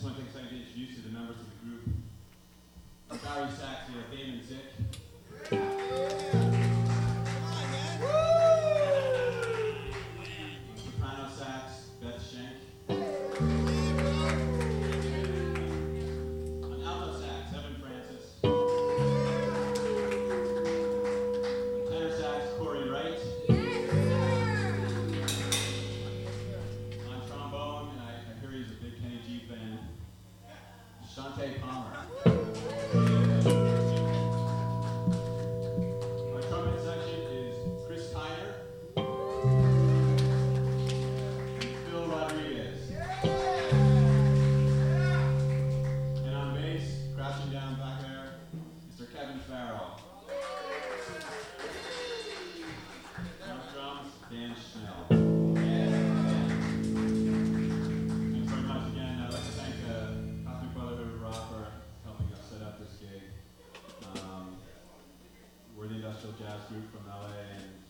just want to take a to introduce to the members of the group. Barry Sachs here, Damon Zick, Dante Palmer. special jazz group from LA, and